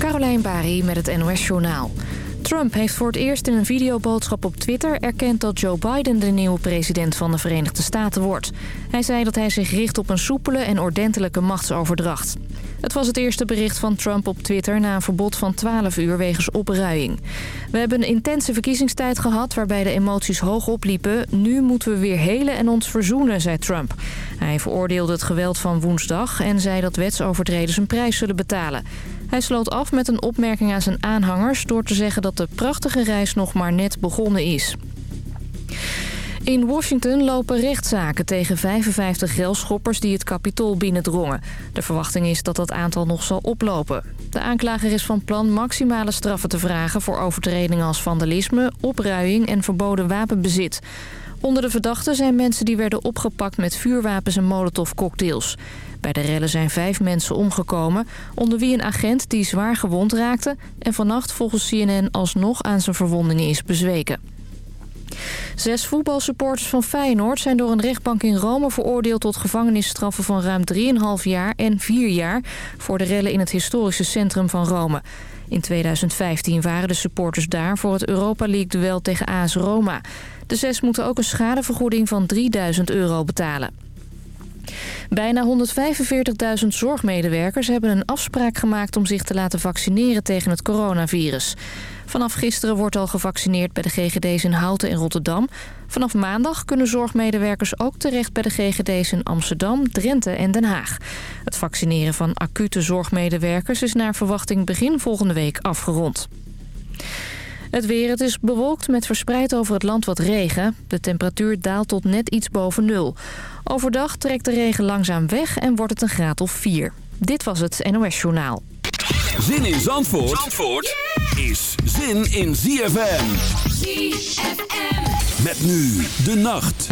Carolijn Bari met het NOS Journaal. Trump heeft voor het eerst in een videoboodschap op Twitter erkend dat Joe Biden de nieuwe president van de Verenigde Staten wordt. Hij zei dat hij zich richt op een soepele en ordentelijke machtsoverdracht. Het was het eerste bericht van Trump op Twitter na een verbod van 12 uur wegens opruiing. We hebben een intense verkiezingstijd gehad waarbij de emoties hoog opliepen. Nu moeten we weer helen en ons verzoenen, zei Trump. Hij veroordeelde het geweld van woensdag en zei dat wetsovertreders een prijs zullen betalen. Hij sloot af met een opmerking aan zijn aanhangers... door te zeggen dat de prachtige reis nog maar net begonnen is. In Washington lopen rechtszaken tegen 55 relschoppers die het kapitool binnendrongen. De verwachting is dat dat aantal nog zal oplopen. De aanklager is van plan maximale straffen te vragen voor overtredingen als vandalisme, opruiing en verboden wapenbezit. Onder de verdachten zijn mensen die werden opgepakt met vuurwapens en molotovcocktails. Bij de rellen zijn vijf mensen omgekomen, onder wie een agent die zwaar gewond raakte... en vannacht volgens CNN alsnog aan zijn verwondingen is bezweken. Zes voetbalsupporters van Feyenoord zijn door een rechtbank in Rome veroordeeld tot gevangenisstraffen van ruim 3,5 jaar en 4 jaar voor de rellen in het historische centrum van Rome. In 2015 waren de supporters daar voor het Europa League-duel tegen AS Roma. De zes moeten ook een schadevergoeding van 3000 euro betalen. Bijna 145.000 zorgmedewerkers hebben een afspraak gemaakt om zich te laten vaccineren tegen het coronavirus. Vanaf gisteren wordt al gevaccineerd bij de GGD's in Houten en Rotterdam. Vanaf maandag kunnen zorgmedewerkers ook terecht bij de GGD's in Amsterdam, Drenthe en Den Haag. Het vaccineren van acute zorgmedewerkers is naar verwachting begin volgende week afgerond. Het weer, het is bewolkt met verspreid over het land wat regen. De temperatuur daalt tot net iets boven nul. Overdag trekt de regen langzaam weg en wordt het een graad of 4. Dit was het NOS Journaal. Zin in Zandvoort, Zandvoort is zin in ZFM. ZFM. Met nu de nacht.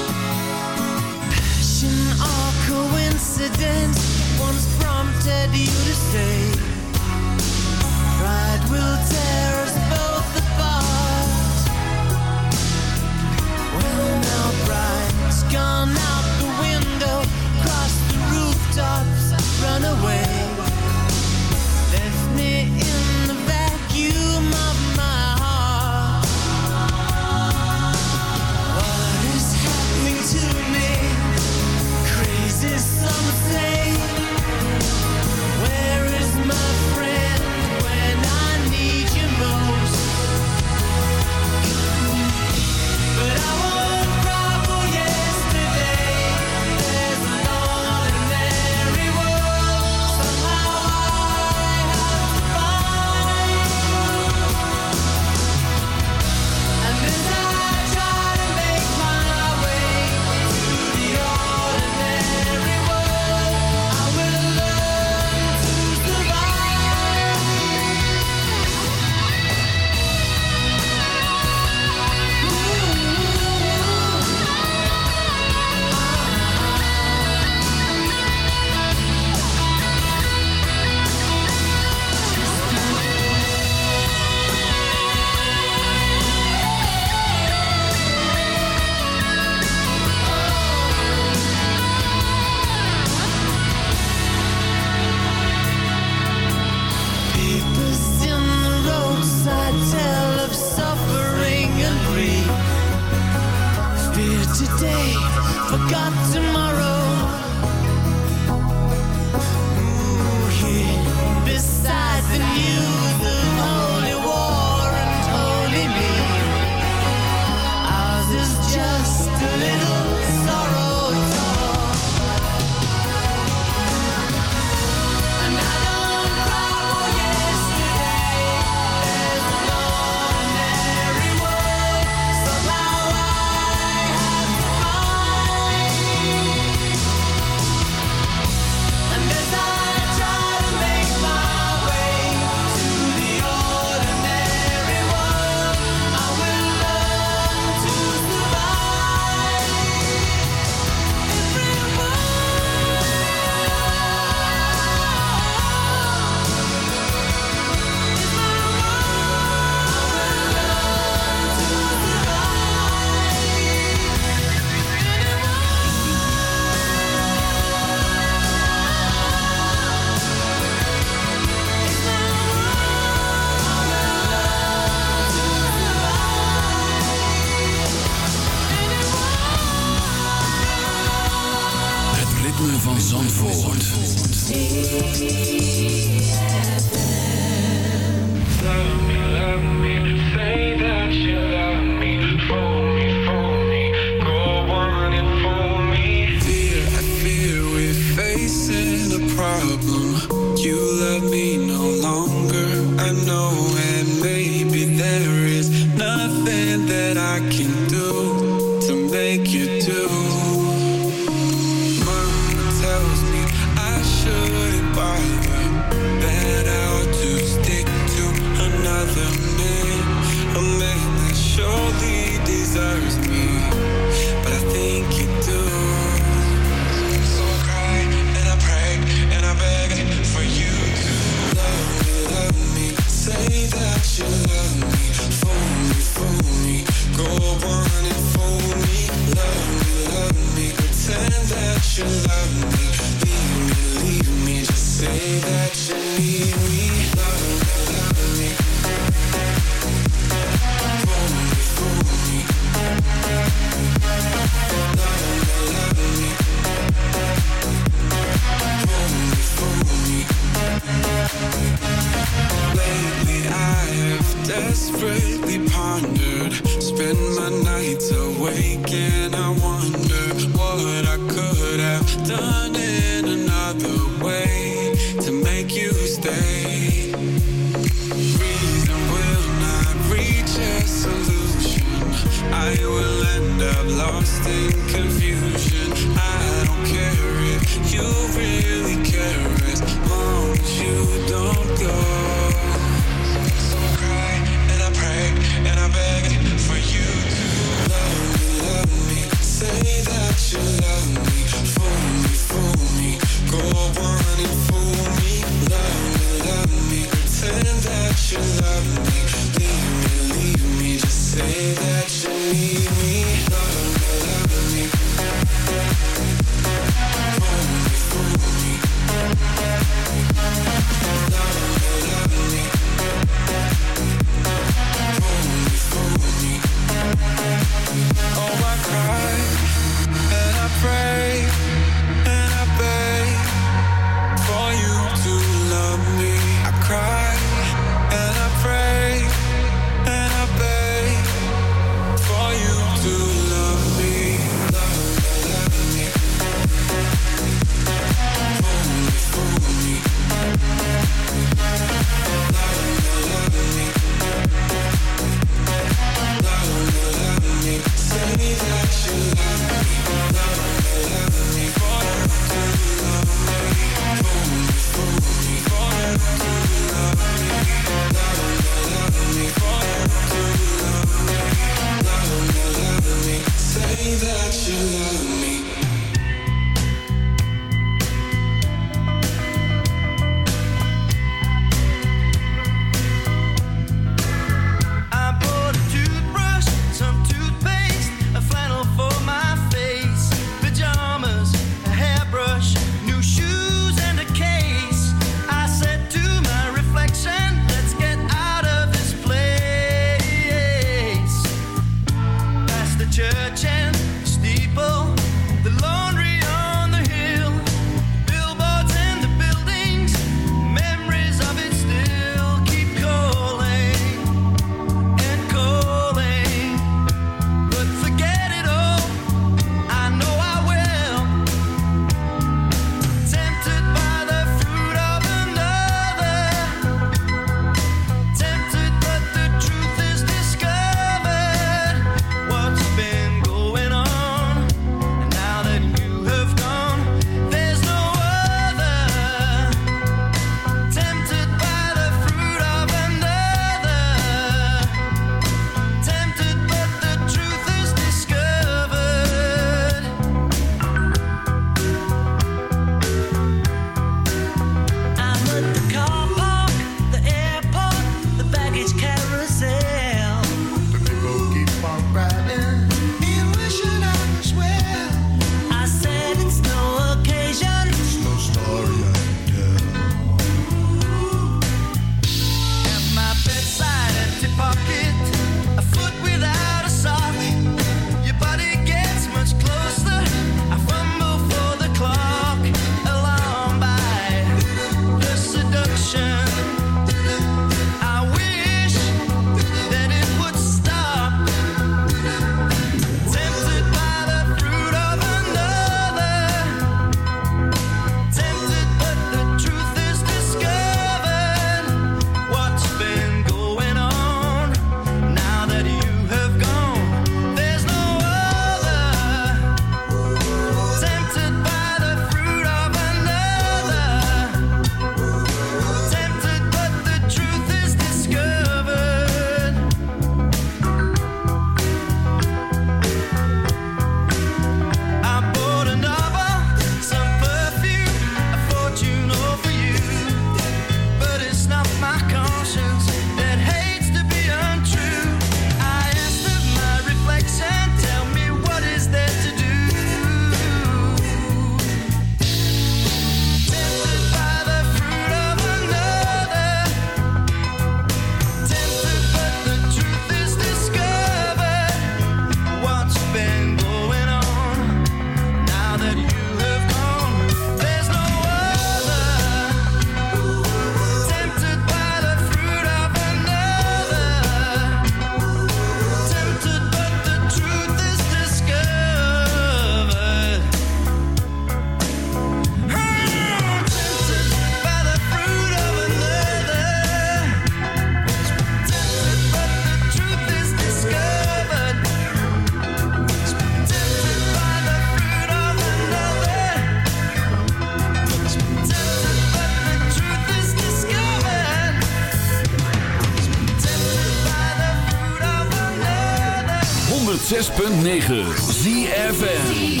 106.9 ZFN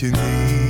Je niet.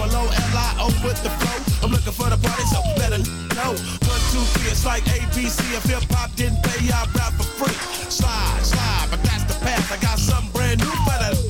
Double O L I O with the flow. I'm looking for the party, so it know. One, two, three, it's like ABC. If hip hop didn't pay, I rap for free. Slide, slide, but that's the path. I got something brand new for the.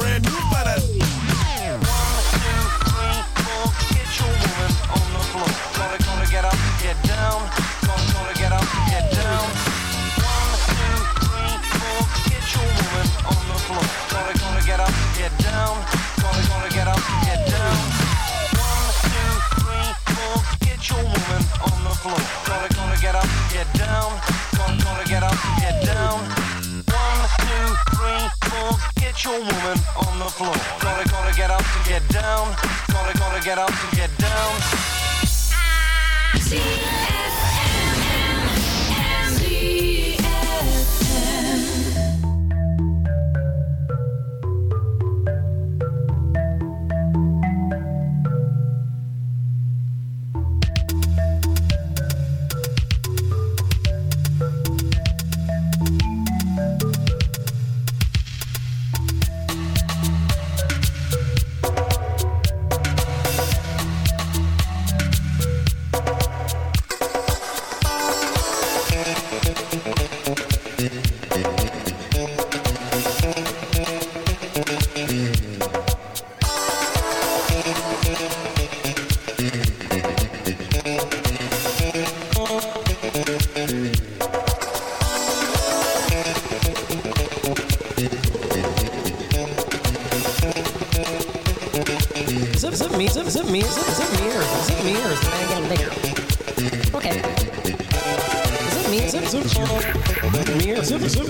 get down. One, two, three, four. Get your woman on the floor. Gonna, gonna get up, get down. Gonna, gonna get up, get down. Is it,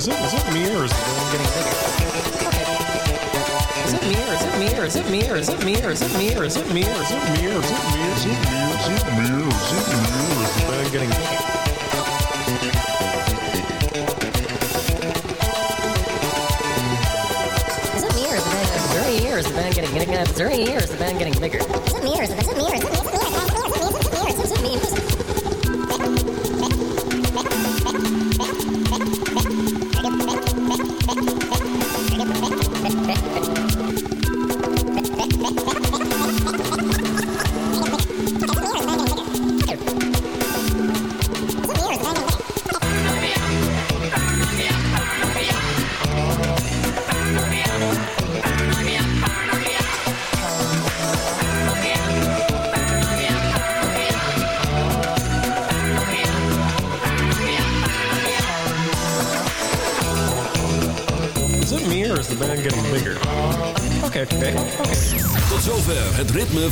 is it, is it, me? Or is the man getting bigger? Is it me? Or is it me? Or is it me? Or is it me? Or is it me? Or is it me? Or is it me? Or is it me? Is it me? Is it me? Or is it me? Or is getting bigger? It me or is the band getting any years the band getting bigger? Is there any years the band getting bigger? Is it me or is it, is it me or is it me? Is it me?